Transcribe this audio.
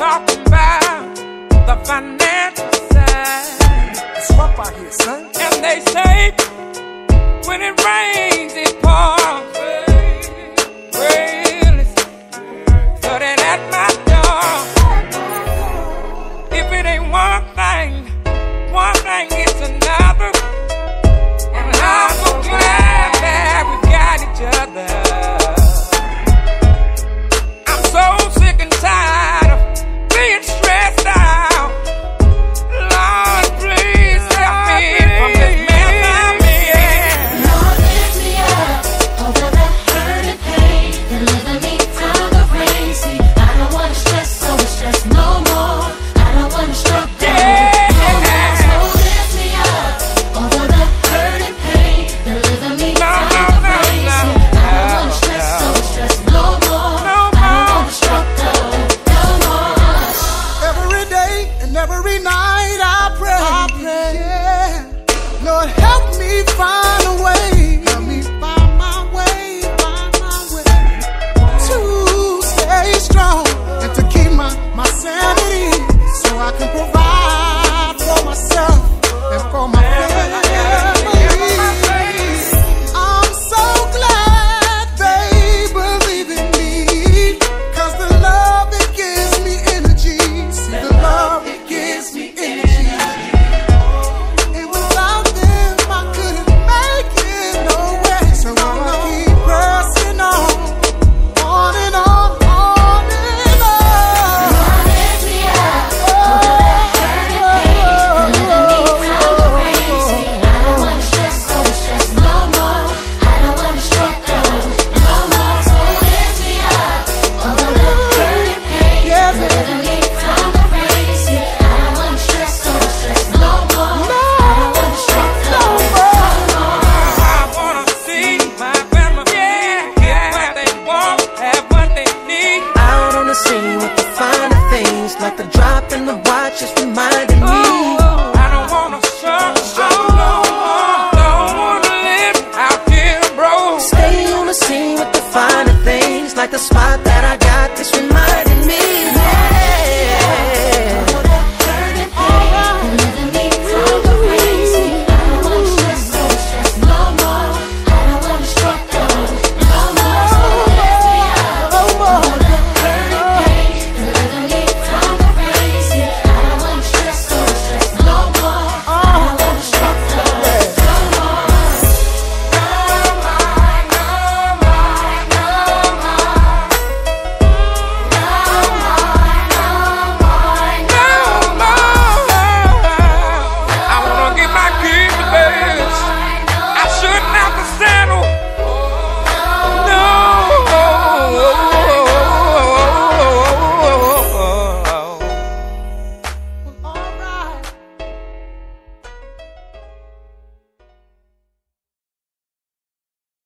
talking about the financial side. It's out here, son. And they say when it rains, it pours. the spot